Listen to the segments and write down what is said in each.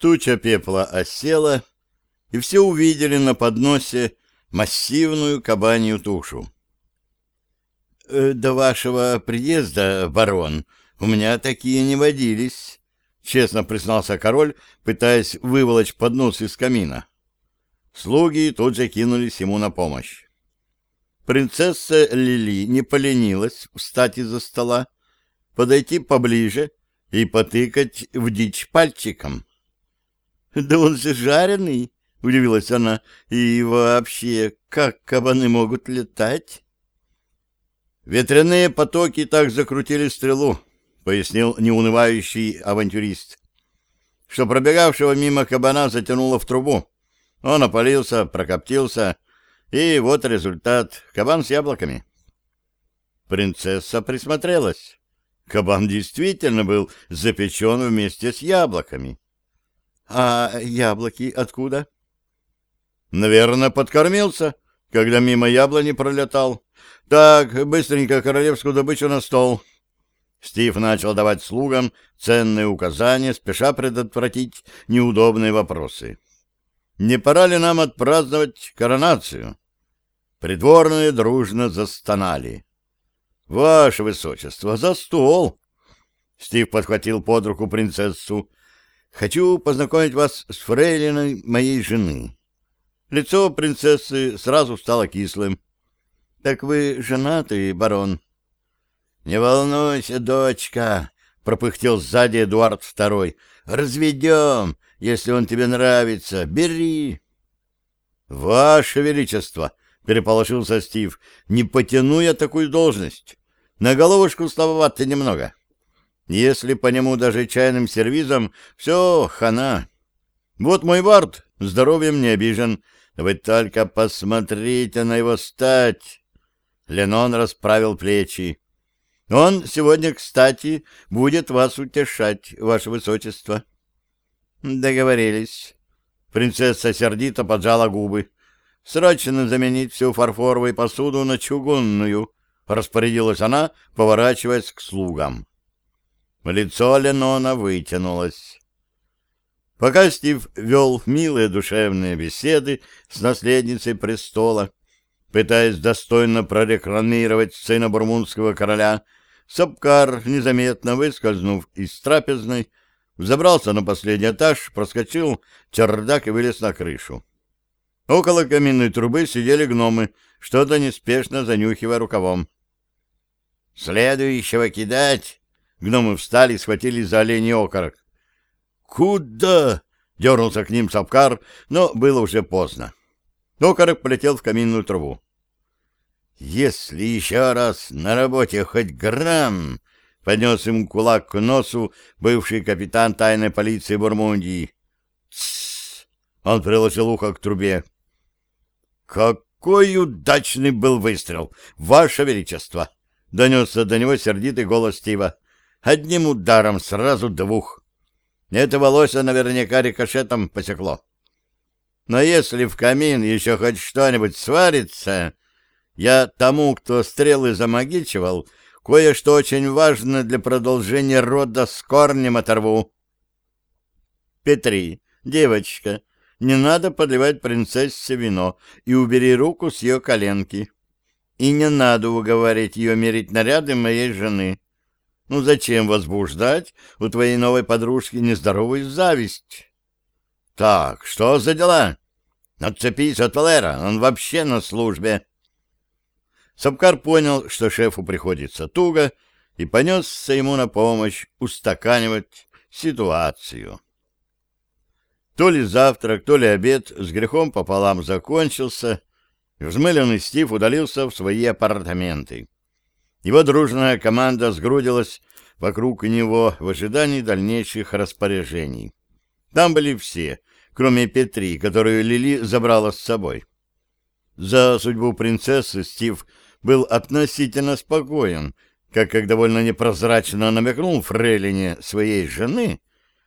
Туча пепла осела, и все увидели на подносе массивную кабанью тушу. «Э, «До вашего приезда, барон, у меня такие не водились», — честно признался король, пытаясь выволочь поднос из камина. Слуги тут же кинулись ему на помощь. Принцесса Лили не поленилась встать из-за стола, подойти поближе и потыкать в дичь пальчиком. «Да он же жареный!» — удивилась она. «И вообще, как кабаны могут летать?» «Ветряные потоки так закрутили стрелу», — пояснил неунывающий авантюрист, что пробегавшего мимо кабана затянуло в трубу. Он опалился, прокоптился, и вот результат — кабан с яблоками. Принцесса присмотрелась. Кабан действительно был запечен вместе с яблоками. А яблоки откуда? Наверное, подкормился, когда мимо яблони пролетал. Так, быстренько королевскую добычу на стол. Стив начал давать слугам ценные указания, спеша предотвратить неудобные вопросы. Не пора ли нам отпраздновать коронацию? Придворные дружно застонали. «Ваше высочество, за стол!» Стив подхватил под руку принцессу. Хочу познакомить вас с фрейлиной моей жены. Лицо принцессы сразу стало кислым. — Так вы женаты, барон? — Не волнуйся, дочка, — пропыхтел сзади Эдуард Второй. — Разведем, если он тебе нравится. Бери. — Ваше Величество, — переполошился Стив, — не потяну я такую должность. На головушку слабовато немного. — если по нему даже чайным сервизом, все, хана. Вот мой Барт здоровьем не обижен. Вы только посмотрите на его стать. Ленон расправил плечи. Он сегодня, кстати, будет вас утешать, ваше высочество. Договорились. Принцесса сердито поджала губы. Срочно заменить всю фарфоровую посуду на чугунную, распорядилась она, поворачиваясь к слугам. Лицо Ленона вытянулось. Пока Стив вел милые душевные беседы с наследницей престола, пытаясь достойно прорекламировать сына бурмунского короля, Сапкар, незаметно выскользнув из трапезной, взобрался на последний этаж, проскочил чердак и вылез на крышу. Около каминной трубы сидели гномы, что-то неспешно занюхивая рукавом. «Следующего кидать!» Гномы встали и схватили за оленей окорок. «Куда?» — дернулся к ним Сапкар, но было уже поздно. Окорок полетел в каминную трубу. «Если еще раз на работе хоть грамм!» — поднес им кулак к носу бывший капитан тайной полиции Бурмундии. «Тссс!» — он приложил ухо к трубе. «Какой удачный был выстрел, Ваше Величество!» — донесся до него сердитый голос Стива. Одним ударом сразу двух. Это волоса наверняка рикошетом посекло. Но если в камин еще хоть что-нибудь сварится, я тому, кто стрелы замагичивал, кое-что очень важное для продолжения рода с корнем оторву. Петри, девочка, не надо подливать принцессе вино и убери руку с ее коленки. И не надо уговорить ее мерить наряды моей жены. Ну зачем возбуждать у твоей новой подружки нездоровую зависть? Так, что за дела? Отцепись от Валера, он вообще на службе. Сапкар понял, что шефу приходится туго, и понесся ему на помощь устаканивать ситуацию. То ли завтрак, то ли обед с грехом пополам закончился, и взмыленный Стив удалился в свои апартаменты. Его дружная команда сгрудилась вокруг него в ожидании дальнейших распоряжений. Там были все, кроме Петри, которую Лили забрала с собой. За судьбу принцессы Стив был относительно спокоен, как как довольно непрозрачно намекнул Фрейлине своей жены,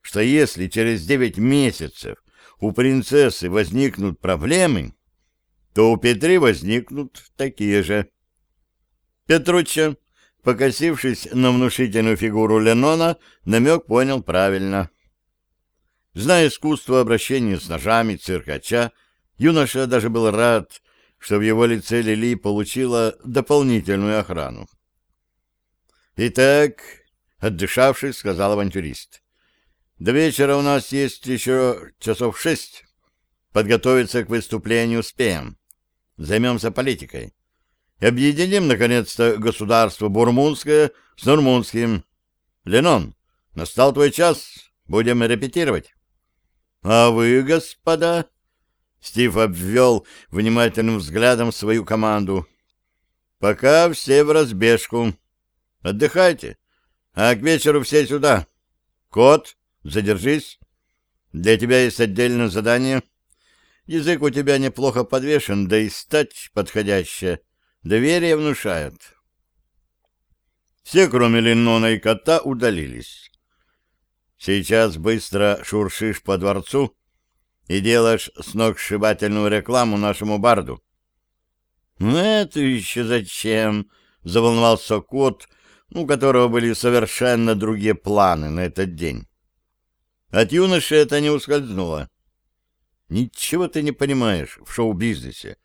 что если через девять месяцев у принцессы возникнут проблемы, то у Петри возникнут такие же. Петручча, покосившись на внушительную фигуру Ленона, намек понял правильно. Зная искусство обращения с ножами циркача, юноша даже был рад, что в его лице Лили получила дополнительную охрану. «Итак», — отдышавшись, сказал авантюрист, — «до вечера у нас есть еще часов шесть. Подготовиться к выступлению успеем. Займемся политикой. Объединим, наконец-то, государство Бурмунское с Нурмунским. Ленон, настал твой час. Будем репетировать. А вы, господа... Стив обвел внимательным взглядом свою команду. Пока все в разбежку. Отдыхайте. А к вечеру все сюда. Кот, задержись. Для тебя есть отдельное задание. Язык у тебя неплохо подвешен, да и стать подходящая. Доверие внушает. Все, кроме Леннона и кота, удалились. Сейчас быстро шуршишь по дворцу и делаешь сногсшибательную рекламу нашему барду. «Ну это еще зачем?» — заволновался кот, у которого были совершенно другие планы на этот день. От юноши это не ускользнуло. «Ничего ты не понимаешь в шоу-бизнесе.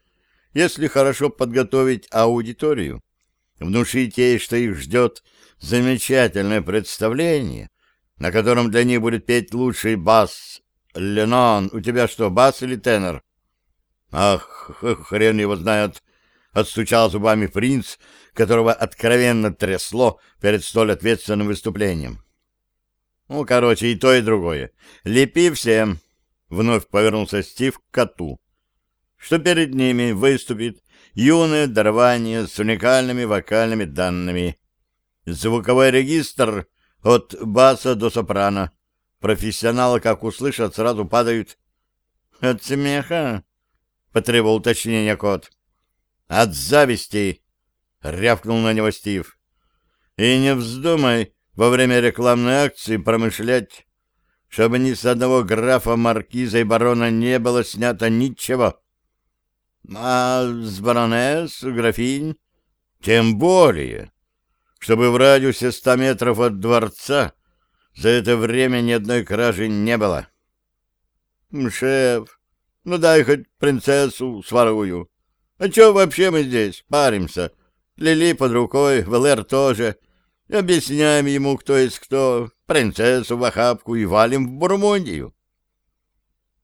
Если хорошо подготовить аудиторию, внушить ей, что их ждет замечательное представление, на котором для них будет петь лучший бас. Ленон, у тебя что, бас или тенор? Ах, хрен его знает, отстучал зубами принц, которого откровенно трясло перед столь ответственным выступлением. Ну, короче, и то, и другое. Лепи всем. Вновь повернулся Стив к коту что перед ними выступит юное дарование с уникальными вокальными данными. Звуковой регистр от баса до сопрано. Профессионалы, как услышат, сразу падают. — От смеха? — потребовал уточнения кот. — От зависти! — рявкнул на него Стив. — И не вздумай во время рекламной акции промышлять, чтобы ни с одного графа, маркиза и барона не было снято ничего. — а с баронесс, графинь? Тем более, чтобы в радиусе ста метров от дворца за это время ни одной кражи не было. Шеф, ну дай хоть принцессу сворую. А чё вообще мы здесь паримся? Лили под рукой, Валер тоже. Объясняем ему, кто есть кто, принцессу в охапку и валим в Бурмундию.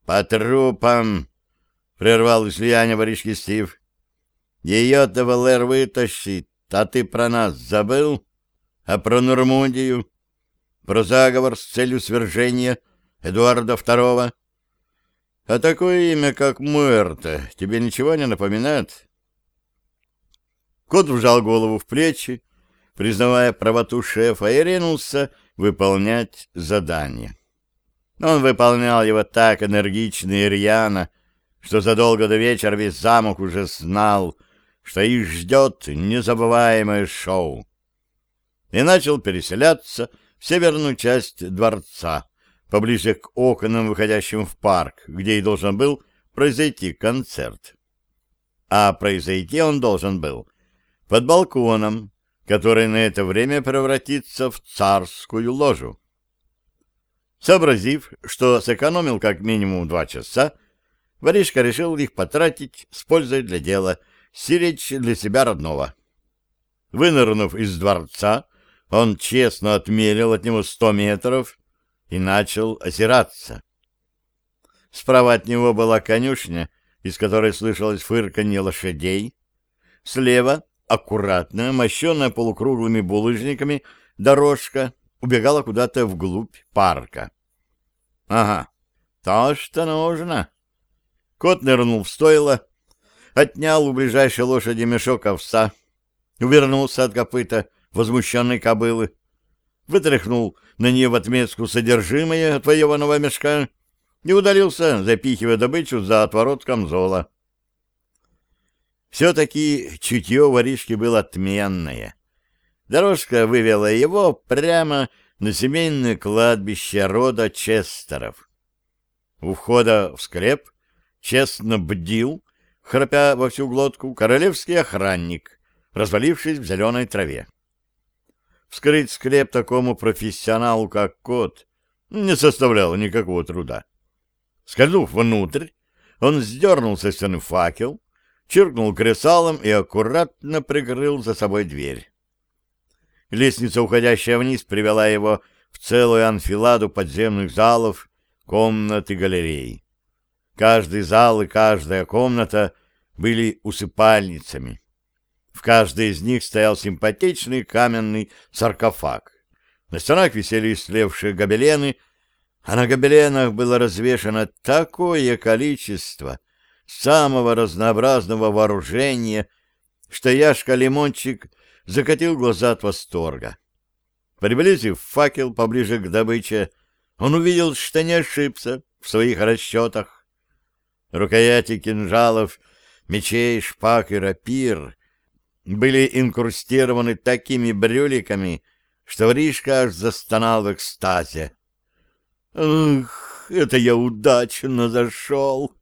По трупам прервал слияние воришки Стив. Ее-то Валер вытащит, а ты про нас забыл? А про Нурмундию? Про заговор с целью свержения Эдуарда II? А такое имя, как Муэрта, тебе ничего не напоминает? Кот вжал голову в плечи, признавая правоту шефа, и ринулся выполнять задание. Он выполнял его так энергично и рьяно, что задолго до вечера весь замок уже знал, что их ждет незабываемое шоу. И начал переселяться в северную часть дворца, поближе к окнам, выходящим в парк, где и должен был произойти концерт. А произойти он должен был под балконом, который на это время превратится в царскую ложу. Сообразив, что сэкономил как минимум два часа, Воришка решил их потратить с для дела, сиречь для себя родного. Вынырнув из дворца, он честно отмерил от него сто метров и начал озираться. Справа от него была конюшня, из которой слышалось фырканье лошадей. Слева, аккуратно, мощенная полукруглыми булыжниками, дорожка убегала куда-то вглубь парка. — Ага, то, что нужно, Кот нырнул в стойло, отнял у ближайшей лошади мешок овса, увернулся от копыта возмущенной кобылы, вытряхнул на нее в отметку содержимое отвоеванного мешка и удалился, запихивая добычу за отворот камзола. Все-таки чутье воришки было отменное. Дорожка вывела его прямо на семейное кладбище рода Честеров. У входа в склеп честно бдил, храпя во всю глотку, королевский охранник, развалившись в зеленой траве. Вскрыть склеп такому профессионалу, как кот, не составляло никакого труда. Скользнув внутрь, он сдернул со стены факел, чиркнул кресалом и аккуратно прикрыл за собой дверь. Лестница, уходящая вниз, привела его в целую анфиладу подземных залов, комнат и галерей. Каждый зал и каждая комната были усыпальницами. В каждой из них стоял симпатичный каменный саркофаг. На стенах висели истлевшие гобелены, а на гобеленах было развешано такое количество самого разнообразного вооружения, что Яшка Лимончик закатил глаза от восторга. Приблизив факел поближе к добыче, он увидел, что не ошибся в своих расчетах. Рукояти кинжалов, мечей, шпаг и рапир были инкрустированы такими брюликами, что Вришка аж застонал в экстазе. «Ах, это я удачно зашел!»